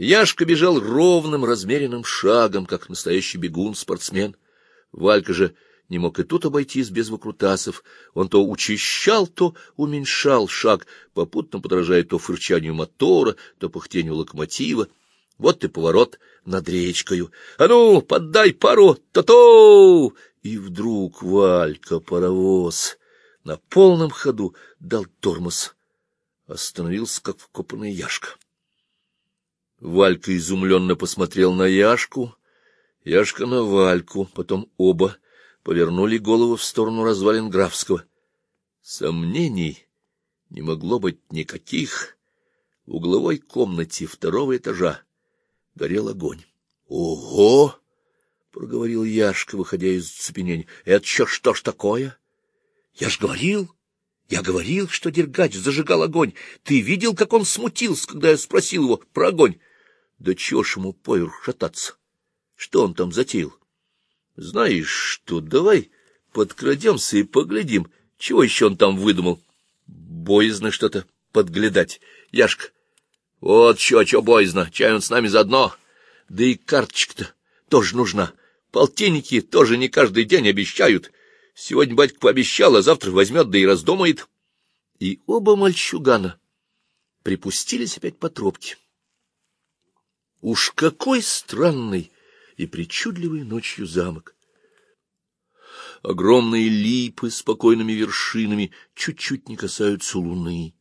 Яшка бежал ровным, размеренным шагом, как настоящий бегун-спортсмен. Валька же не мог и тут обойтись без выкрутасов. Он то учащал, то уменьшал шаг, попутно подражая то фырчанию мотора, то пыхтению локомотива. Вот и поворот над речкою. А ну, поддай пару, то-то! И вдруг Валька, паровоз, на полном ходу дал тормоз. Остановился, как вкопанная Яшка. Валька изумленно посмотрел на Яшку, Яшка на Вальку, потом оба повернули голову в сторону развалин Графского. Сомнений не могло быть никаких. В угловой комнате второго этажа горел огонь. — Ого! — проговорил Яшка, выходя из цепенения. — Это что, что ж такое? — Я ж говорил, я говорил, что Дергач зажигал огонь. Ты видел, как он смутился, когда я спросил его про огонь? Да чего ж ему поверх шататься? Что он там затеял? Знаешь что, давай подкрадемся и поглядим, чего еще он там выдумал. Боязно что-то подглядать. Яшка, вот чё, чё боязно, чай он с нами заодно. Да и карточка-то тоже нужна. Полтинники тоже не каждый день обещают. Сегодня батька пообещал, а завтра возьмет да и раздумает. И оба мальчугана припустились опять по тропке. Уж какой странный и причудливый ночью замок! Огромные липы с спокойными вершинами чуть-чуть не касаются луны.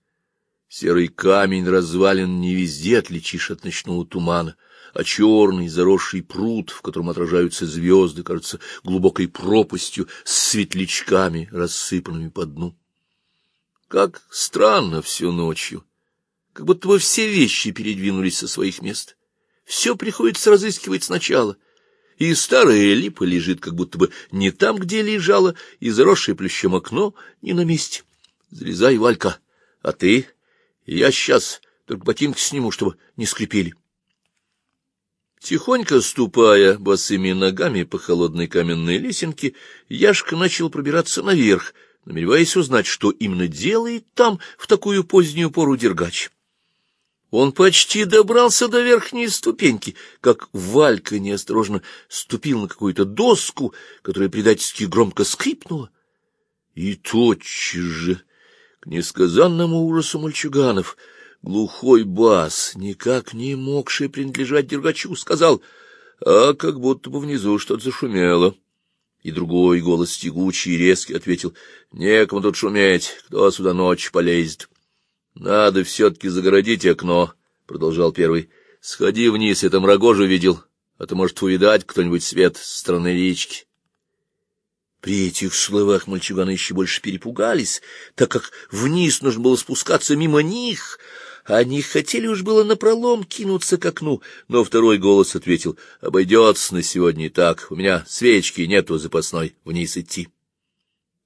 Серый камень развален не везде отличишь от ночного тумана, а черный заросший пруд, в котором отражаются звезды, кажется глубокой пропастью с светлячками, рассыпанными по дну. Как странно всю ночью, как будто бы все вещи передвинулись со своих мест. Все приходится разыскивать сначала. И старая липа лежит как будто бы не там, где лежала, и заросшее плющом окно не на месте. Залезай, Валька, а ты? Я сейчас только ботинки сниму, чтобы не скрипели. Тихонько ступая босыми ногами по холодной каменной лесенке, Яшка начал пробираться наверх, намереваясь узнать, что именно делает там в такую позднюю пору дергач. Он почти добрался до верхней ступеньки, как Валька неосторожно ступил на какую-то доску, которая предательски громко скрипнула. И тотчас же, к несказанному ужасу мальчуганов, глухой бас, никак не могший принадлежать Дергачу, сказал, а как будто бы внизу что-то зашумело. И другой голос тягучий и резкий ответил, некому тут шуметь, кто сюда ночью полезет. — Надо все-таки загородить окно, — продолжал первый. — Сходи вниз, я там рогожу видел, а то, может, увидать кто-нибудь свет с стороны речки. При этих словах мальчуганы еще больше перепугались, так как вниз нужно было спускаться мимо них. Они хотели уж было напролом кинуться к окну, но второй голос ответил, — Обойдется на сегодня и так, у меня свечки нету запасной, вниз идти.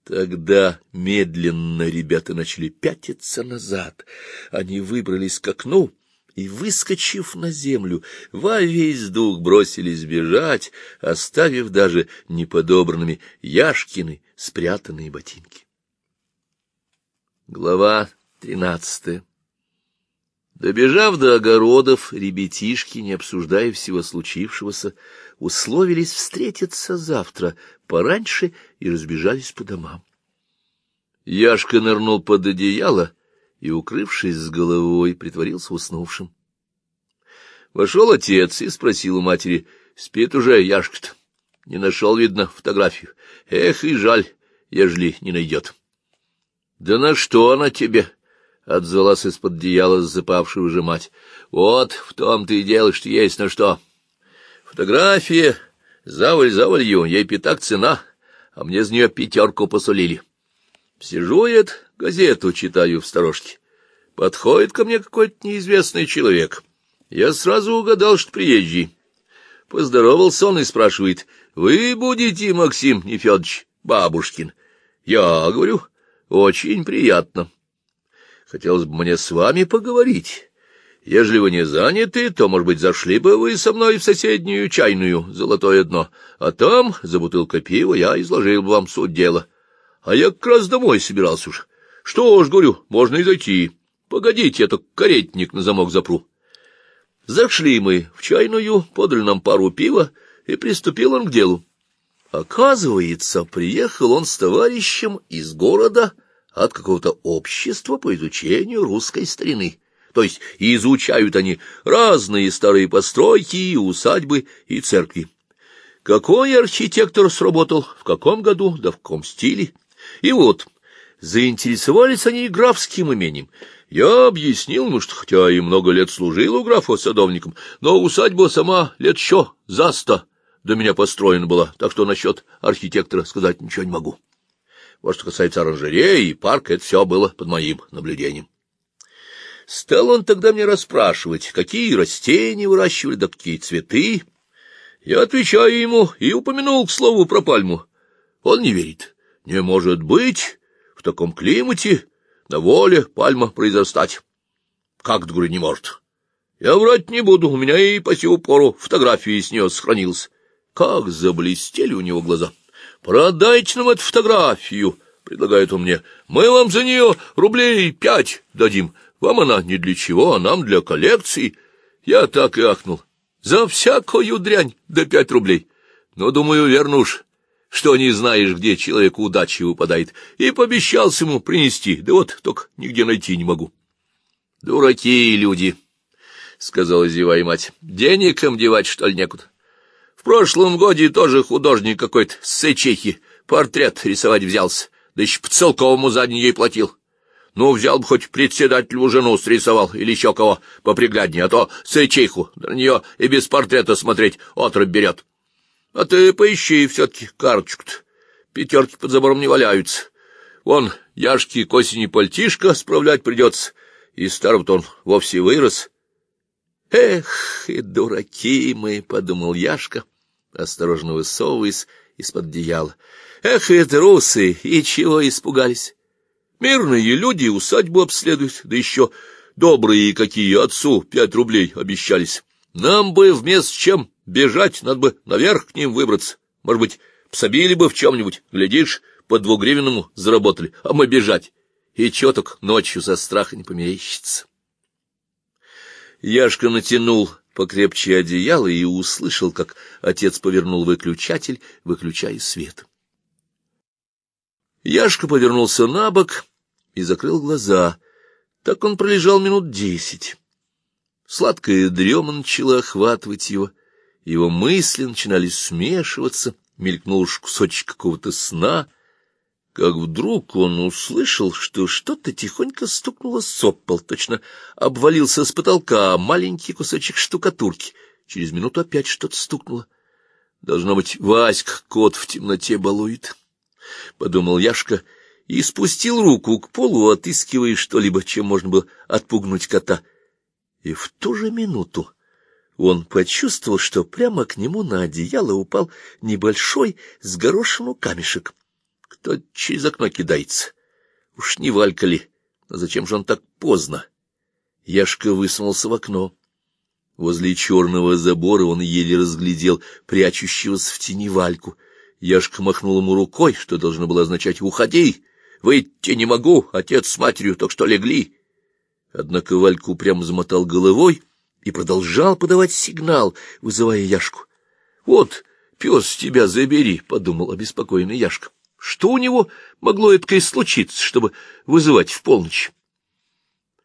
Тогда медленно ребята начали пятиться назад. Они выбрались к окну и, выскочив на землю, во весь дух бросились бежать, оставив даже неподобранными Яшкины спрятанные ботинки. Глава тринадцатая Добежав до огородов, ребятишки, не обсуждая всего случившегося, условились встретиться завтра пораньше и разбежались по домам. Яшка нырнул под одеяло и, укрывшись с головой, притворился уснувшим. Вошел отец и спросил у матери, спит уже Яшка-то. Не нашел, видно, фотографию. Эх, и жаль, ежели не найдет. — Да на что она тебе? — отзвалась из-под одеяла запавшая уже мать. — Вот в том-то и дело, что есть на что. Фотография Заваль завалью, ей пятак цена, а мне за нее пятерку посулили. Сижу я газету читаю в сторожке. Подходит ко мне какой-то неизвестный человек. Я сразу угадал, что приезжий. Поздоровался он и спрашивает, «Вы будете, Максим Нефедович, бабушкин?» Я говорю, «Очень приятно. Хотелось бы мне с вами поговорить». Ежели вы не заняты, то, может быть, зашли бы вы со мной в соседнюю чайную, золотое дно, а там, за бутылкой пива, я изложил бы вам суть дела. А я как раз домой собирался уж. Что ж, говорю, можно и зайти. Погодите, я только каретник на замок запру. Зашли мы в чайную, подали нам пару пива, и приступил он к делу. Оказывается, приехал он с товарищем из города от какого-то общества по изучению русской старины. То есть изучают они разные старые постройки, и усадьбы и церкви. Какой архитектор сработал, в каком году, да в каком стиле. И вот, заинтересовались они графским имением. Я объяснил ему, что хотя и много лет служил у графа садовником, но усадьба сама лет еще за сто до меня построена была, так что насчет архитектора сказать ничего не могу. Вот что касается оранжереи и парка, это все было под моим наблюдением. Стал он тогда мне расспрашивать, какие растения выращивали, да какие цветы. Я отвечаю ему и упомянул, к слову, про пальму. Он не верит. Не может быть в таком климате на воле пальма произрастать. Как, говорю, не может. Я врать не буду, у меня и по сию пору фотографии с нее сохранилась. Как заблестели у него глаза. «Продайте нам эту фотографию», — предлагает он мне. «Мы вам за нее рублей пять дадим. Вам она не для чего, а нам для коллекции». Я так и ахнул. За всякую дрянь до пять рублей. Но, думаю, верно что не знаешь, где человеку удачи выпадает, и пообещался ему принести, да вот только нигде найти не могу. — Дураки люди, — сказала зевая мать, — денег им девать, что ли, некуда. В прошлом годе тоже художник какой-то с Сычехи портрет рисовать взялся, да еще по целковому за день ей платил. Ну, взял бы хоть председателю жену срисовал или еще кого попригляднее, а то Сычеху, на нее и без портрета смотреть отрыв берет. А ты поищи все-таки карточку-то. Пятерки под забором не валяются. Вон, Яшке к осени пальтишко справлять придется, и старый-то он вовсе вырос. Эх, и дураки мы, — подумал Яшка, осторожно высовываясь из-под одеяла. Эх, и трусы, и чего испугались? Мирные люди усадьбу обследуют, да еще добрые какие отцу пять рублей обещались. Нам бы вместо чем Бежать надо бы наверх к ним выбраться. Может быть, псобили бы в чем-нибудь. Глядишь, по двугривенному заработали, а мы бежать. И чё ночью со страха не померещится. Яшка натянул покрепче одеяло и услышал, как отец повернул выключатель, выключая свет. Яшка повернулся на бок и закрыл глаза. Так он пролежал минут десять. Сладкая дрема начала охватывать его — его мысли начинали смешиваться, мелькнул уж кусочек какого-то сна, как вдруг он услышал, что что-то тихонько стукнуло с пол, точно обвалился с потолка маленький кусочек штукатурки. Через минуту опять что-то стукнуло. Должно быть, Васька кот в темноте балует, — подумал Яшка и спустил руку к полу, отыскивая что-либо, чем можно было отпугнуть кота. И в ту же минуту он почувствовал, что прямо к нему на одеяло упал небольшой с горошину камешек. Кто через окно кидается? Уж не Валька ли? Но зачем же он так поздно? Яшка высунулся в окно. Возле черного забора он еле разглядел прячущегося в тени Вальку. Яшка махнул ему рукой, что должно было означать «Уходи! Выйти не могу, отец с матерью только что легли». Однако Вальку прямо замотал головой — и продолжал подавать сигнал, вызывая Яшку. — Вот, пес тебя забери, — подумал обеспокоенный Яшка. Что у него могло это случиться, чтобы вызывать в полночь?